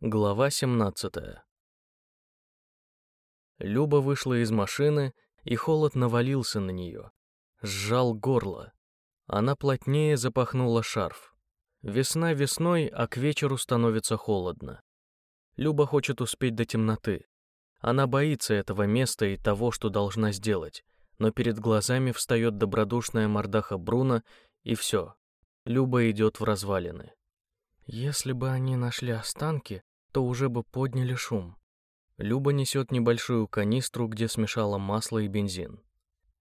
Глава 17 Люба вышла из машины, и холод навалился на нее. Сжал горло. Она плотнее запахнула шарф. Весна весной, а к вечеру становится холодно. Люба хочет успеть до темноты. Она боится этого места и того, что должна сделать, но перед глазами встает добродушная мордаха Бруно, и все. Люба идет в развалины. Если бы они нашли останки, то уже бы подняли шум. Люба несет небольшую канистру, где смешала масло и бензин.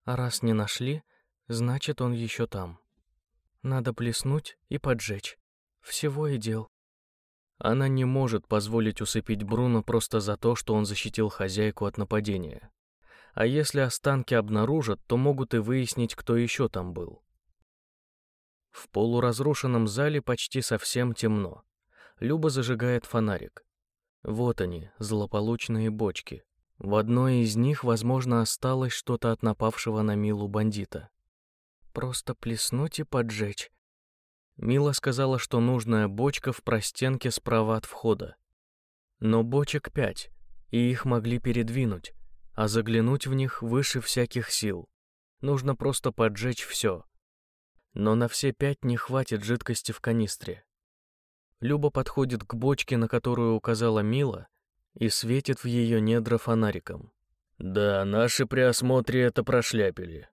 А раз не нашли, значит, он еще там. Надо плеснуть и поджечь. Всего и дел. Она не может позволить усыпить Бруно просто за то, что он защитил хозяйку от нападения. А если останки обнаружат, то могут и выяснить, кто еще там был. В полуразрушенном зале почти совсем темно. Люба зажигает фонарик. Вот они, злополучные бочки. В одной из них, возможно, осталось что-то от напавшего на Милу бандита. Просто плеснуть и поджечь. Мила сказала, что нужная бочка в простенке справа от входа. Но бочек пять, и их могли передвинуть, а заглянуть в них выше всяких сил. Нужно просто поджечь все. Но на все пять не хватит жидкости в канистре. Люба подходит к бочке, на которую указала Мила, и светит в ее недра фонариком. «Да, наши при осмотре это прошляпили».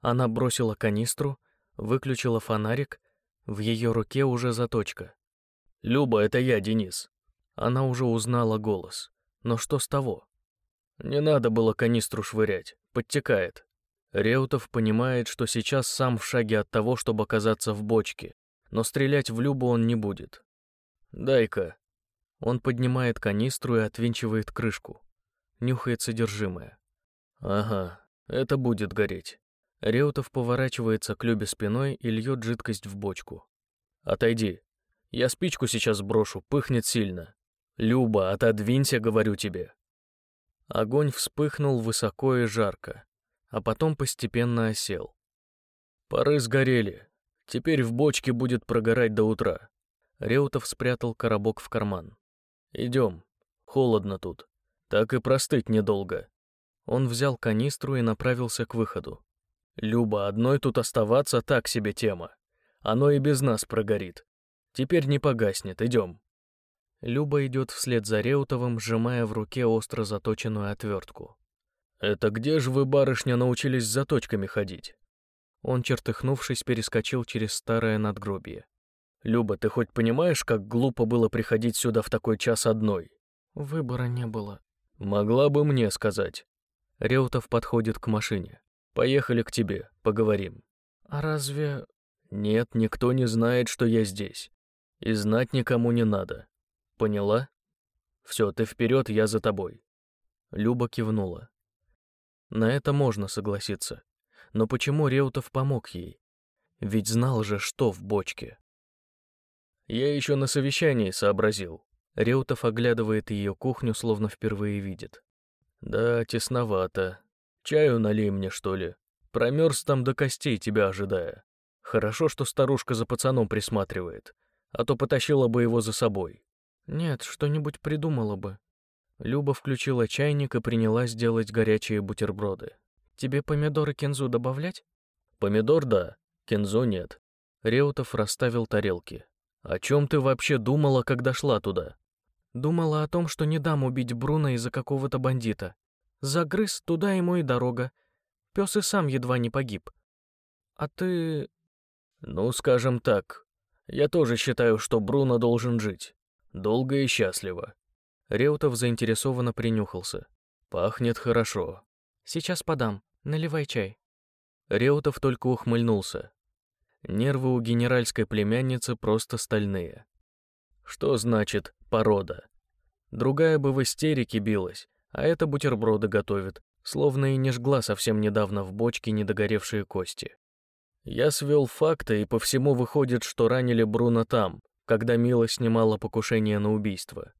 Она бросила канистру, выключила фонарик, в ее руке уже заточка. «Люба, это я, Денис». Она уже узнала голос. Но что с того? Не надо было канистру швырять, подтекает. Реутов понимает, что сейчас сам в шаге от того, чтобы оказаться в бочке, но стрелять в Любу он не будет. «Дай-ка». Он поднимает канистру и отвинчивает крышку. Нюхает содержимое. «Ага, это будет гореть». Реутов поворачивается к Любе спиной и льет жидкость в бочку. «Отойди. Я спичку сейчас брошу, пыхнет сильно. Люба, отодвинься, говорю тебе». Огонь вспыхнул высоко и жарко, а потом постепенно осел. Пары сгорели. Теперь в бочке будет прогорать до утра. Реутов спрятал коробок в карман. «Идем. Холодно тут. Так и простыть недолго». Он взял канистру и направился к выходу. «Люба, одной тут оставаться так себе тема. Оно и без нас прогорит. Теперь не погаснет, идем». Люба идет вслед за Реутовым, сжимая в руке остро заточенную отвертку. «Это где же вы, барышня, научились с заточками ходить?» Он, чертыхнувшись, перескочил через старое надгробие. «Люба, ты хоть понимаешь, как глупо было приходить сюда в такой час одной?» «Выбора не было». «Могла бы мне сказать». Реутов подходит к машине. «Поехали к тебе, поговорим». «А разве...» «Нет, никто не знает, что я здесь. И знать никому не надо. Поняла? Все, ты вперед, я за тобой». Люба кивнула. На это можно согласиться. Но почему Реутов помог ей? Ведь знал же, что в бочке. Я еще на совещании сообразил. Реутов оглядывает ее кухню, словно впервые видит. Да, тесновато. Чаю налей мне, что ли. Промерз там до костей, тебя ожидая. Хорошо, что старушка за пацаном присматривает, а то потащила бы его за собой. Нет, что-нибудь придумала бы. Люба включила чайник и принялась делать горячие бутерброды. Тебе помидоры кинзу добавлять? Помидор, да. Кинзу нет. Реутов расставил тарелки. «О чем ты вообще думала, когда шла туда?» «Думала о том, что не дам убить Бруно из-за какого-то бандита. Загрыз, туда ему и дорога. Пес и сам едва не погиб. А ты...» «Ну, скажем так, я тоже считаю, что Бруно должен жить. Долго и счастливо». Реутов заинтересованно принюхался. «Пахнет хорошо». «Сейчас подам. Наливай чай». Реутов только ухмыльнулся. Нервы у генеральской племянницы просто стальные. Что значит «порода»? Другая бы в истерике билась, а эта бутерброды готовит, словно и не жгла совсем недавно в бочке недогоревшие кости. Я свел факты, и по всему выходит, что ранили Бруно там, когда Мила снимала покушение на убийство.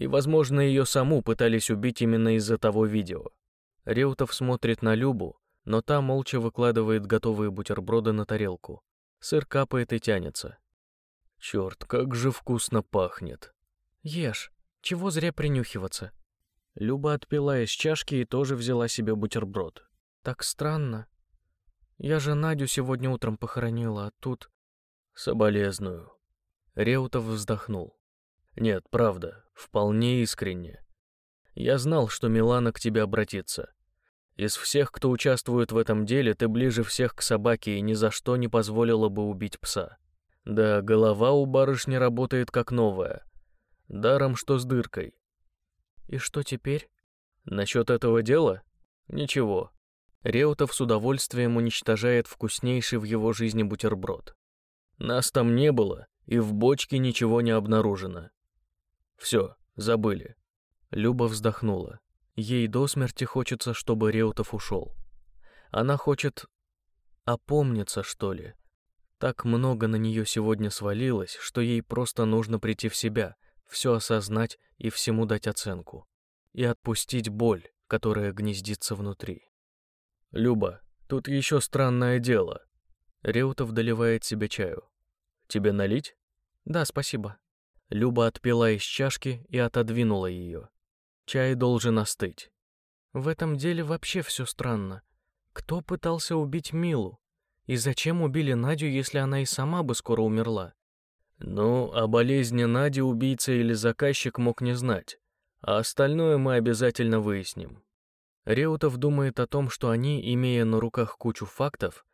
И, возможно, ее саму пытались убить именно из-за того видео. Реутов смотрит на Любу, но та молча выкладывает готовые бутерброды на тарелку. Сыр капает и тянется. Черт, как же вкусно пахнет. Ешь, чего зря принюхиваться. Люба отпила из чашки и тоже взяла себе бутерброд. Так странно. Я же Надю сегодня утром похоронила, а тут... Соболезную. Реутов вздохнул. Нет, правда, вполне искренне. Я знал, что Милана к тебе обратится. Из всех, кто участвует в этом деле, ты ближе всех к собаке и ни за что не позволила бы убить пса. Да, голова у барышни работает как новая. Даром, что с дыркой. И что теперь? Насчет этого дела? Ничего. Реутов с удовольствием уничтожает вкуснейший в его жизни бутерброд. Нас там не было, и в бочке ничего не обнаружено. Все, забыли. Люба вздохнула. Ей до смерти хочется, чтобы Реутов ушел. Она хочет опомниться, что ли. Так много на нее сегодня свалилось, что ей просто нужно прийти в себя, все осознать и всему дать оценку. И отпустить боль, которая гнездится внутри. «Люба, тут еще странное дело». Реутов доливает себе чаю. «Тебе налить?» «Да, спасибо». Люба отпила из чашки и отодвинула ее. Чай должен остыть. В этом деле вообще все странно. Кто пытался убить Милу? И зачем убили Надю, если она и сама бы скоро умерла? Ну, о болезни Нади убийца или заказчик мог не знать, а остальное мы обязательно выясним. Реутов думает о том, что они, имея на руках кучу фактов,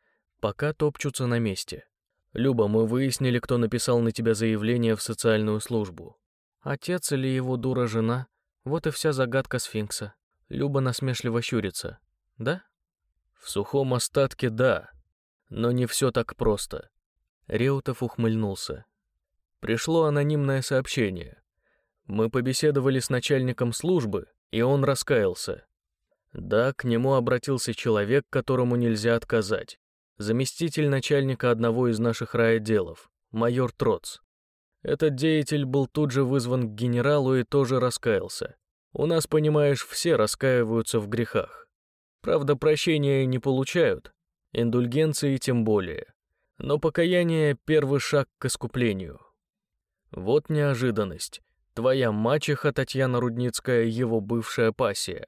пока топчутся на месте. «Люба, мы выяснили, кто написал на тебя заявление в социальную службу». Отец или его дура жена, вот и вся загадка сфинкса. Люба насмешливо щурится. Да? В сухом остатке да, но не все так просто. Реутов ухмыльнулся. Пришло анонимное сообщение. Мы побеседовали с начальником службы, и он раскаялся. Да, к нему обратился человек, которому нельзя отказать. Заместитель начальника одного из наших райотделов, майор Троц. Этот деятель был тут же вызван к генералу и тоже раскаялся. У нас, понимаешь, все раскаиваются в грехах. Правда, прощения не получают, индульгенции тем более. Но покаяние — первый шаг к искуплению. Вот неожиданность. Твоя мачеха Татьяна Рудницкая — его бывшая пассия.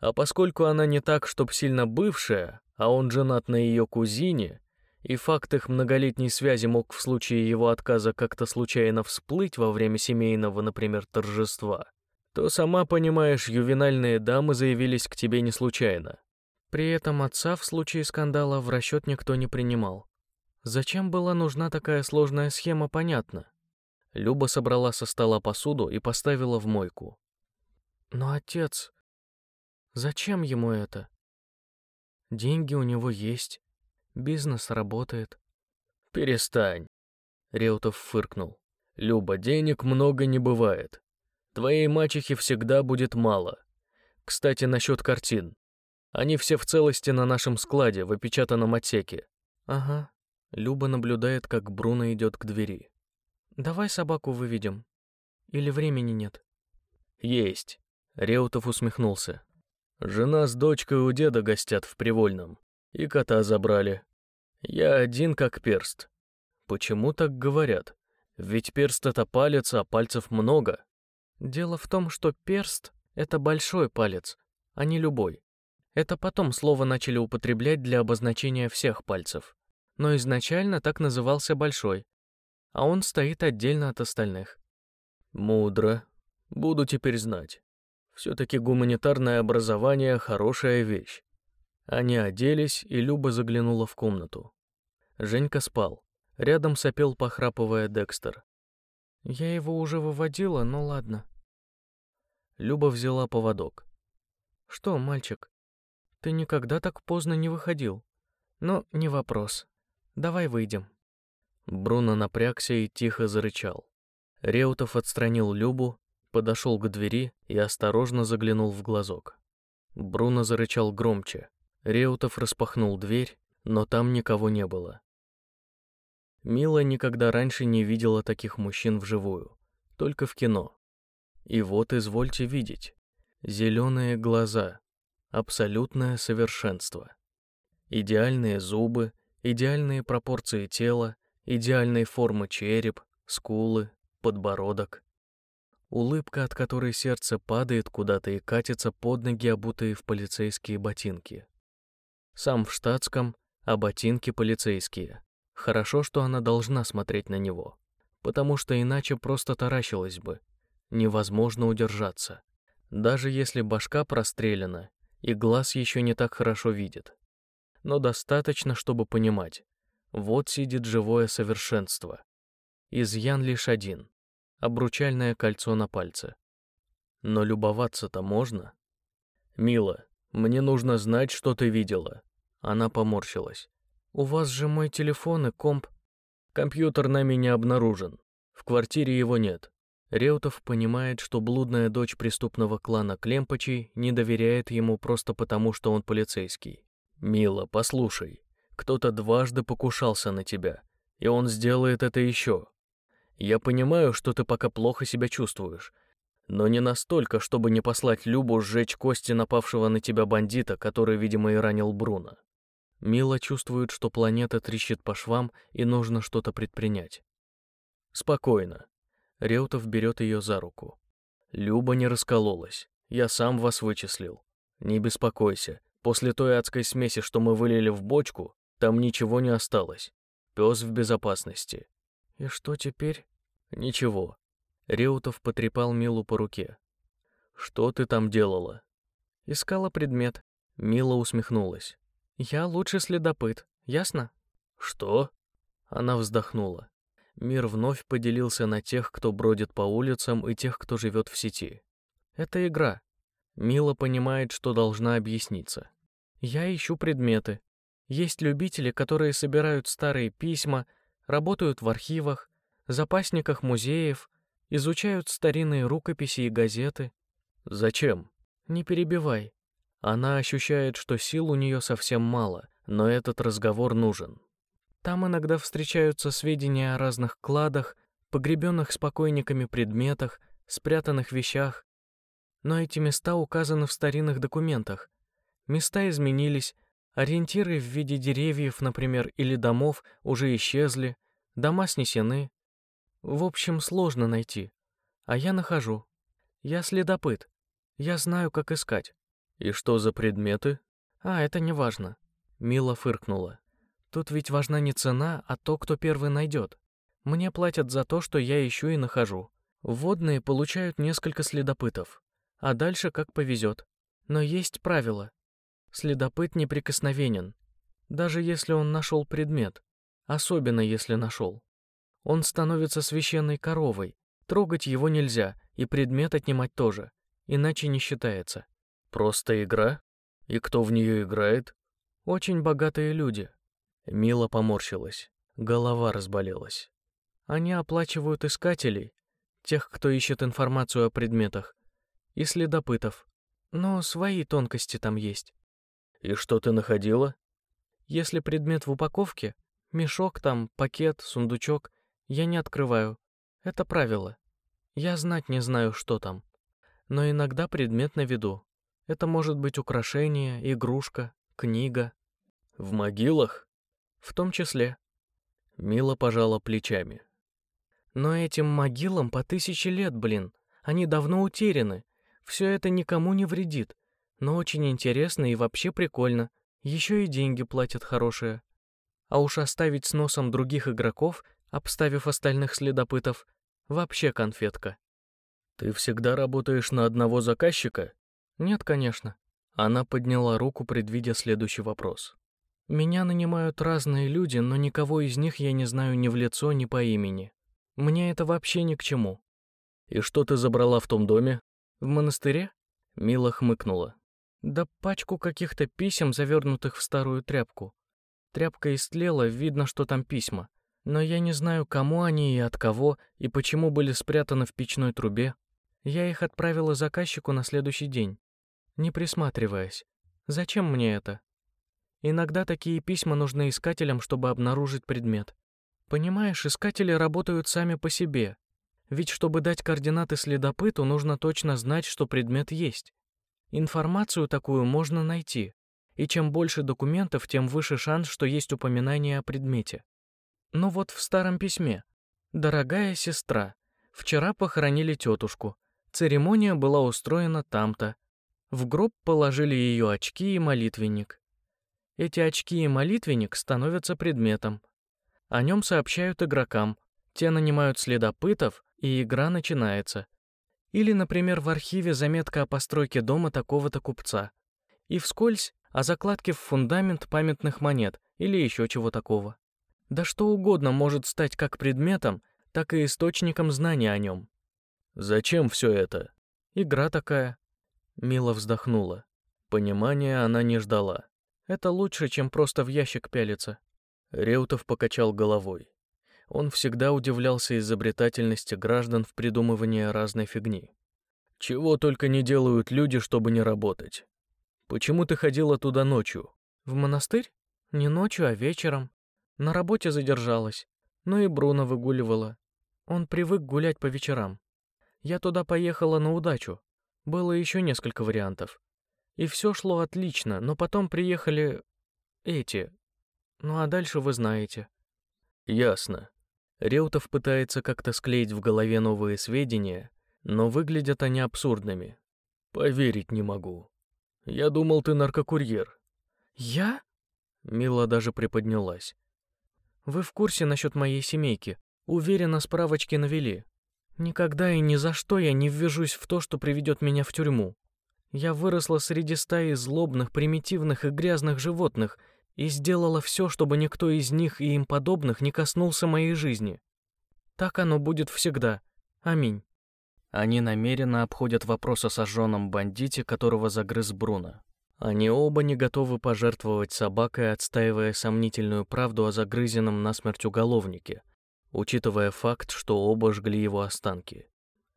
А поскольку она не так, чтоб сильно бывшая, а он женат на ее кузине, и факт их многолетней связи мог в случае его отказа как-то случайно всплыть во время семейного, например, торжества, то сама понимаешь, ювенальные дамы заявились к тебе не случайно. При этом отца в случае скандала в расчет никто не принимал. Зачем была нужна такая сложная схема, понятно. Люба собрала со стола посуду и поставила в мойку. Но отец... Зачем ему это? Деньги у него есть, Бизнес работает. Перестань. Реутов фыркнул. Люба, денег много не бывает. Твоей мачехе всегда будет мало. Кстати, насчет картин. Они все в целости на нашем складе, в опечатанном отсеке. Ага. Люба наблюдает, как Бруно идет к двери. Давай собаку выведем. Или времени нет? Есть. Реутов усмехнулся. Жена с дочкой у деда гостят в Привольном. И кота забрали. Я один как перст. Почему так говорят? Ведь перст — это палец, а пальцев много. Дело в том, что перст — это большой палец, а не любой. Это потом слово начали употреблять для обозначения всех пальцев. Но изначально так назывался большой, а он стоит отдельно от остальных. Мудро. Буду теперь знать. Все-таки гуманитарное образование — хорошая вещь. Они оделись, и Люба заглянула в комнату. Женька спал. Рядом сопел, похрапывая Декстер. «Я его уже выводила, но ладно». Люба взяла поводок. «Что, мальчик, ты никогда так поздно не выходил. Ну, не вопрос. Давай выйдем». Бруно напрягся и тихо зарычал. Реутов отстранил Любу, подошел к двери и осторожно заглянул в глазок. Бруно зарычал громче, Реутов распахнул дверь, но там никого не было. Мила никогда раньше не видела таких мужчин вживую, только в кино. И вот извольте видеть. Зеленые глаза, абсолютное совершенство. Идеальные зубы, идеальные пропорции тела, идеальной формы череп, скулы, подбородок. Улыбка, от которой сердце падает куда-то и катится под ноги, обутые в полицейские ботинки. Сам в штатском, а ботинки полицейские. Хорошо, что она должна смотреть на него, потому что иначе просто таращилась бы. Невозможно удержаться. Даже если башка прострелена, и глаз еще не так хорошо видит. Но достаточно, чтобы понимать. Вот сидит живое совершенство. Изъян лишь один — обручальное кольцо на пальце. Но любоваться-то можно? «Мила, мне нужно знать, что ты видела». Она поморщилась. «У вас же мой телефон и комп». «Компьютер нами не обнаружен. В квартире его нет. Реутов понимает, что блудная дочь преступного клана Клемпачей не доверяет ему просто потому, что он полицейский. «Мила, послушай, кто-то дважды покушался на тебя, и он сделает это еще. Я понимаю, что ты пока плохо себя чувствуешь, но не настолько, чтобы не послать Любу сжечь кости напавшего на тебя бандита, который, видимо, и ранил Бруно. Мила чувствует, что планета трещит по швам и нужно что-то предпринять. Спокойно. Реутов берет ее за руку. Люба не раскололась. Я сам вас вычислил. Не беспокойся. После той адской смеси, что мы вылили в бочку, там ничего не осталось. Пес в безопасности. И что теперь? Ничего. Реутов потрепал Милу по руке. Что ты там делала? Искала предмет. Мила усмехнулась. Я лучший следопыт, ясно? Что? Она вздохнула. Мир вновь поделился на тех, кто бродит по улицам, и тех, кто живет в сети. Это игра. Мила понимает, что должна объясниться. Я ищу предметы. Есть любители, которые собирают старые письма, работают в архивах, запасниках музеев, изучают старинные рукописи и газеты. Зачем? Не перебивай. Она ощущает, что сил у нее совсем мало, но этот разговор нужен. Там иногда встречаются сведения о разных кладах, погребенных с покойниками предметах, спрятанных вещах. Но эти места указаны в старинных документах. Места изменились, ориентиры в виде деревьев, например, или домов уже исчезли, дома снесены. В общем, сложно найти. А я нахожу. Я следопыт. Я знаю, как искать. И что за предметы? А, это не важно. Мила фыркнула. Тут ведь важна не цена, а то, кто первый найдет. Мне платят за то, что я ищу и нахожу. Водные получают несколько следопытов, а дальше как повезет. Но есть правило. Следопыт неприкосновенен, даже если он нашел предмет, особенно если нашел. Он становится священной коровой, трогать его нельзя, и предмет отнимать тоже, иначе не считается. Просто игра? И кто в нее играет? Очень богатые люди, Мила поморщилась. Голова разболелась. Они оплачивают искателей, тех, кто ищет информацию о предметах, и следопытов. Но свои тонкости там есть. И что ты находила? Если предмет в упаковке, мешок там, пакет, сундучок, я не открываю. Это правило. Я знать не знаю, что там. Но иногда предмет на виду. Это может быть украшение, игрушка, книга. В могилах? В том числе. Мила пожала плечами. Но этим могилам по тысяче лет, блин. Они давно утеряны. Все это никому не вредит. Но очень интересно и вообще прикольно. Еще и деньги платят хорошие. А уж оставить с носом других игроков, обставив остальных следопытов, вообще конфетка. Ты всегда работаешь на одного заказчика? Нет, конечно. Она подняла руку, предвидя следующий вопрос. Меня нанимают разные люди, но никого из них я не знаю ни в лицо, ни по имени. Мне это вообще ни к чему. И что ты забрала в том доме? В монастыре? Мила хмыкнула. Да пачку каких-то писем, завернутых в старую тряпку. Тряпка истлела, видно, что там письма. Но я не знаю, кому они и от кого, и почему были спрятаны в печной трубе. Я их отправила заказчику на следующий день, не присматриваясь. Зачем мне это? Иногда такие письма нужны искателям, чтобы обнаружить предмет. Понимаешь, искатели работают сами по себе. Ведь чтобы дать координаты следопыту, нужно точно знать, что предмет есть. Информацию такую можно найти. И чем больше документов, тем выше шанс, что есть упоминание о предмете. Ну вот в старом письме. «Дорогая сестра, Вчера похоронили тетушку. Церемония была устроена там-то. В гроб положили ее очки и молитвенник. Эти очки и молитвенник становятся предметом. О нем сообщают игрокам. Те нанимают следопытов, и игра начинается. Или, например, в архиве заметка о постройке дома такого-то купца. И вскользь о закладке в фундамент памятных монет или еще чего такого. Да что угодно может стать как предметом, так и источником знания о нем. «Зачем все это?» «Игра такая». Мила вздохнула. Понимания она не ждала. Это лучше, чем просто в ящик пялиться. Реутов покачал головой. Он всегда удивлялся изобретательности граждан в придумывании разной фигни. Чего только не делают люди, чтобы не работать. Почему ты ходила туда ночью? В монастырь? Не ночью, а вечером. На работе задержалась. Ну и Бруно выгуливала. Он привык гулять по вечерам. Я туда поехала на удачу. Было еще несколько вариантов. И все шло отлично, но потом приехали эти. Ну а дальше вы знаете. Ясно. Реутов пытается как-то склеить в голове новые сведения, но выглядят они абсурдными. Поверить не могу. Я думал, ты наркокурьер. Я? Мила даже приподнялась. Вы в курсе насчет моей семейки? Уверена, справочки навели. Никогда и ни за что я не ввяжусь в то, что приведет меня в тюрьму. Я выросла среди стаи злобных, примитивных и грязных животных и сделала все, чтобы никто из них и им подобных не коснулся моей жизни. Так оно будет всегда. Аминь. Они намеренно обходят вопрос о сожженном бандите, которого загрыз Бруно. Они оба не готовы пожертвовать собакой, отстаивая сомнительную правду о загрызенном насмерть уголовнике, учитывая факт, что оба жгли его останки.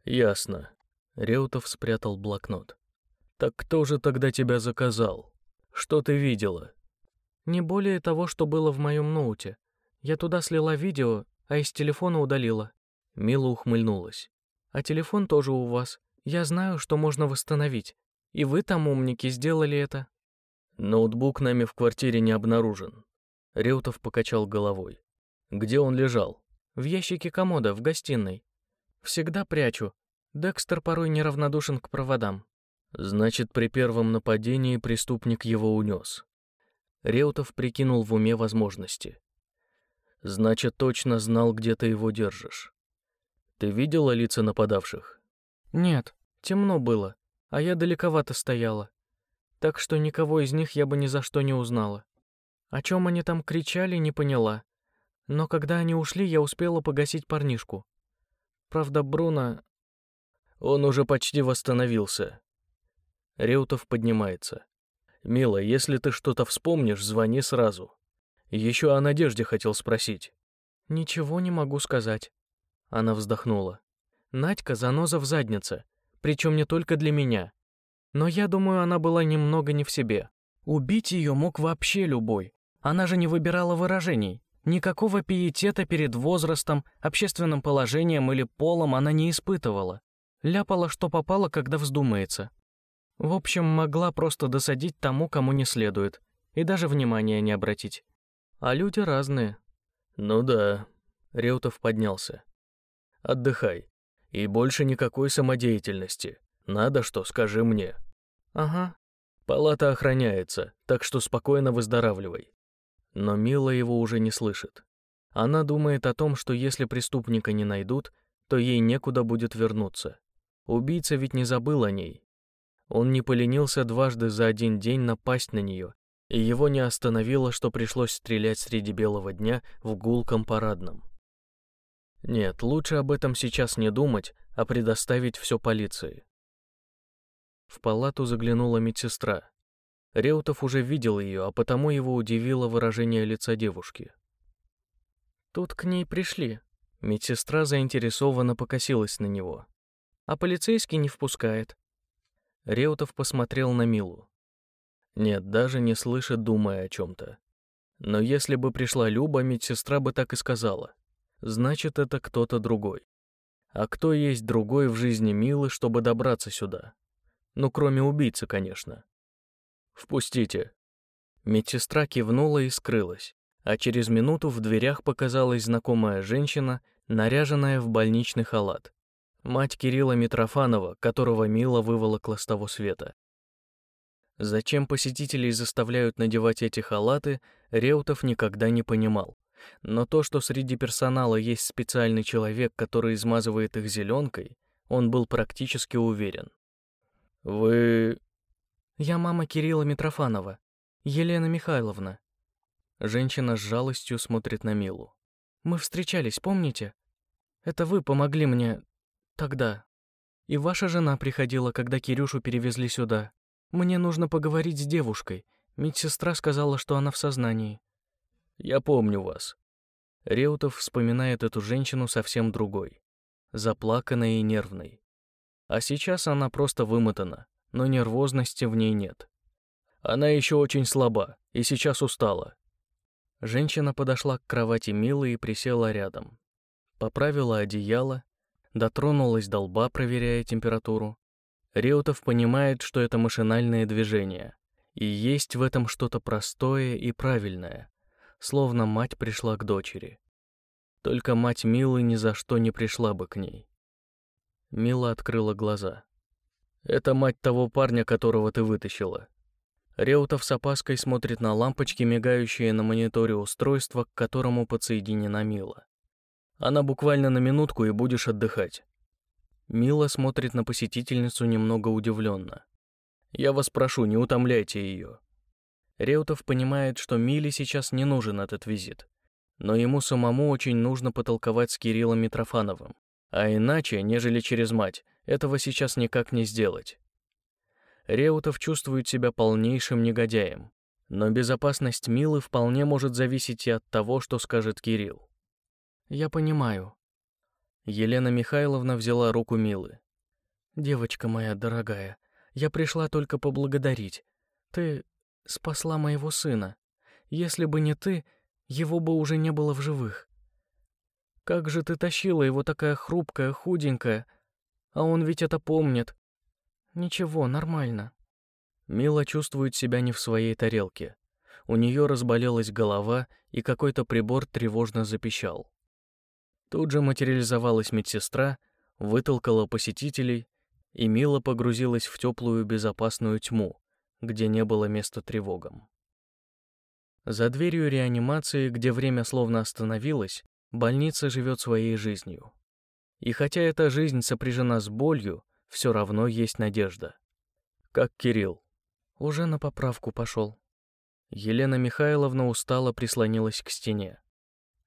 «Ясно». Реутов спрятал блокнот. «Так кто же тогда тебя заказал? Что ты видела?» «Не более того, что было в моем ноуте. Я туда слила видео, а из телефона удалила». Мила ухмыльнулась. «А телефон тоже у вас. Я знаю, что можно восстановить. И вы там, умники, сделали это». «Ноутбук нами в квартире не обнаружен». Реутов покачал головой. «Где он лежал?» «В ящике комода, в гостиной. Всегда прячу. Декстер порой неравнодушен к проводам. Значит, при первом нападении преступник его унес. Реутов прикинул в уме возможности. Значит, точно знал, где ты его держишь. Ты видела лица нападавших? Нет, темно было, а я далековато стояла. Так что никого из них я бы ни за что не узнала. О чем они там кричали, не поняла. Но когда они ушли, я успела погасить парнишку. Правда, Бруно... Он уже почти восстановился. Реутов поднимается. «Мила, если ты что-то вспомнишь, звони сразу. Еще о Надежде хотел спросить». «Ничего не могу сказать». Она вздохнула. «Надька заноза в заднице, причем не только для меня. Но я думаю, она была немного не в себе. Убить ее мог вообще любой. Она же не выбирала выражений. Никакого пиетета перед возрастом, общественным положением или полом она не испытывала. Ляпала, что попало, когда вздумается. В общем, могла просто досадить тому, кому не следует, и даже внимания не обратить. А люди разные. Ну да. Реутов поднялся. Отдыхай. И больше никакой самодеятельности. Надо что, скажи мне. Ага. Палата охраняется, так что спокойно выздоравливай. Но Мила его уже не слышит. Она думает о том, что если преступника не найдут, то ей некуда будет вернуться. Убийца ведь не забыл о ней, он не поленился дважды за один день напасть на нее, и его не остановило, что пришлось стрелять среди белого дня в гулком парадном. Нет, лучше об этом сейчас не думать, а предоставить все полиции. В палату заглянула медсестра. Реутов уже видел ее, а потому его удивило выражение лица девушки. «Тут к ней пришли». Медсестра заинтересованно покосилась на него. «А полицейский не впускает. Реутов посмотрел на Милу. Нет, даже не слышит, думая о чем-то. Но если бы пришла Люба, медсестра бы так и сказала. Значит, это кто-то другой. А кто есть другой в жизни Милы, чтобы добраться сюда? Ну, кроме убийцы, конечно. «Впустите». Медсестра кивнула и скрылась, а через минуту в дверях показалась знакомая женщина, наряженная в больничный халат. Мать Кирилла Митрофанова, которого Мила выволокла с того света. Зачем посетителей заставляют надевать эти халаты, Реутов никогда не понимал. Но то, что среди персонала есть специальный человек, который измазывает их зеленкой, он был практически уверен. «Вы...» «Я мама Кирилла Митрофанова, Елена Михайловна». Женщина с жалостью смотрит на Милу. «Мы встречались, помните? Это вы помогли мне тогда. И ваша жена приходила, когда Кирюшу перевезли сюда. Мне нужно поговорить с девушкой. Медсестра сказала, что она в сознании. Я помню вас. Реутов вспоминает эту женщину совсем другой. Заплаканной и нервной. А сейчас она просто вымотана, но нервозности в ней нет. Она еще очень слаба и сейчас устала. Женщина подошла к кровати Милы и присела рядом. Поправила одеяло, дотронулась до лба, проверяя температуру, Реутов понимает, что это машинальное движение, и есть в этом что-то простое и правильное, словно мать пришла к дочери. Только мать Милы ни за что не пришла бы к ней. Мила открыла глаза. «Это мать того парня, которого ты вытащила». Реутов с опаской смотрит на лампочки, мигающие на мониторе устройства, к которому подсоединена Мила. «Она буквально на минутку, и будешь отдыхать. Мила смотрит на посетительницу немного удивленно. «Я вас прошу, не утомляйте ее». Реутов понимает, что Миле сейчас не нужен этот визит, но ему самому очень нужно потолковать с Кириллом Митрофановым, а иначе, нежели через мать, этого сейчас никак не сделать. Реутов чувствует себя полнейшим негодяем, но безопасность Милы вполне может зависеть и от того, что скажет Кирилл. «Я понимаю», Елена Михайловна взяла руку Милы. «Девочка моя дорогая, я пришла только поблагодарить. Ты спасла моего сына. Если бы не ты, его бы уже не было в живых. Как же ты тащила его такая хрупкая, худенькая, а он ведь это помнит. Ничего, нормально». Мила чувствует себя не в своей тарелке. У нее разболелась голова, и какой-то прибор тревожно запищал. Тут же материализовалась медсестра, вытолкала посетителей, и Мила погрузилась в теплую безопасную тьму, где не было места тревогам. За дверью реанимации, где время словно остановилось, больница живет своей жизнью. И хотя эта жизнь сопряжена с болью, все равно есть надежда. Как Кирилл. Уже на поправку пошел. Елена Михайловна устало прислонилась к стене.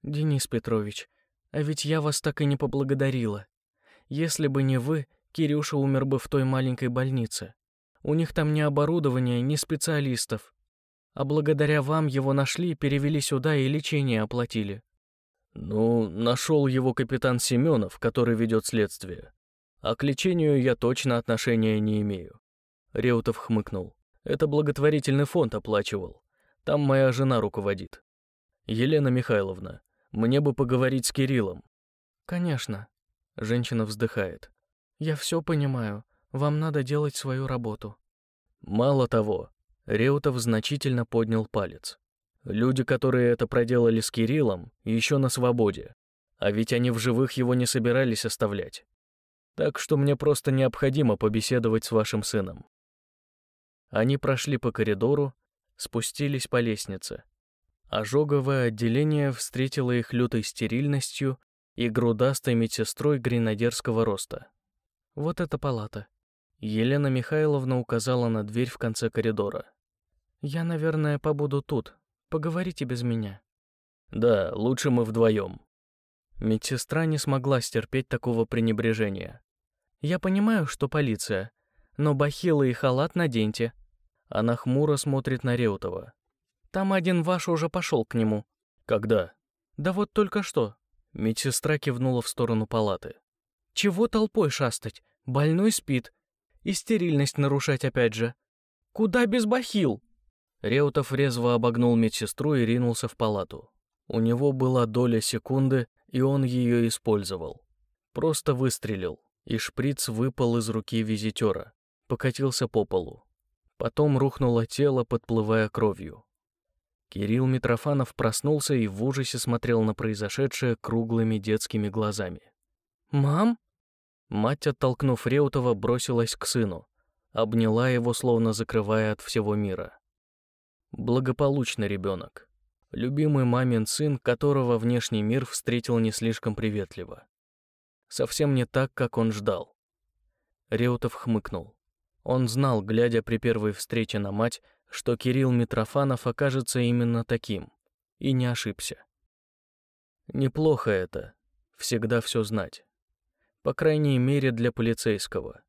«Денис Петрович, а ведь я вас так и не поблагодарила. Если бы не вы, Кирюша умер бы в той маленькой больнице. У них там ни оборудования, ни специалистов. А благодаря вам его нашли, перевели сюда и лечение оплатили. Ну, нашел его капитан Семенов, который ведет следствие. А к лечению я точно отношения не имею. Реутов хмыкнул. Это благотворительный фонд оплачивал. Там моя жена руководит. Елена Михайловна, мне бы поговорить с Кириллом. Конечно. Женщина вздыхает. Я все понимаю. Вам надо делать свою работу. Мало того, Реутов значительно поднял палец. Люди, которые это проделали с Кириллом, еще на свободе. А ведь они в живых его не собирались оставлять. Так что мне просто необходимо побеседовать с вашим сыном. Они прошли по коридору, спустились по лестнице. Ожоговое отделение встретило их лютой стерильностью и грудастой медсестрой гренадерского роста. «Вот эта палата». Елена Михайловна указала на дверь в конце коридора. «Я, наверное, побуду тут. Поговорите без меня». «Да, лучше мы вдвоем». Медсестра не смогла стерпеть такого пренебрежения. «Я понимаю, что полиция, но бахилы и халат наденьте». Она хмуро смотрит на Реутова. Там один ваш уже пошел к нему. Когда? Да вот только что. Медсестра кивнула в сторону палаты. Чего толпой шастать? Больной спит. И стерильность нарушать опять же. Куда без бахил? Реутов резво обогнул медсестру и ринулся в палату. У него была доля секунды, и он ее использовал. Просто выстрелил, и шприц выпал из руки визитера, покатился по полу. Потом рухнуло тело, подплывая кровью. Кирилл Митрофанов проснулся и в ужасе смотрел на произошедшее круглыми детскими глазами. «Мам?» Мать, оттолкнув Реутова, бросилась к сыну, обняла его, словно закрывая от всего мира. Благополучный ребенок. Любимый мамин сын, которого внешний мир встретил не слишком приветливо. Совсем не так, как он ждал. Реутов хмыкнул. Он знал, глядя при первой встрече на мать, что Кирилл Митрофанов окажется именно таким, и не ошибся. Неплохо это, всегда все знать. По крайней мере, для полицейского.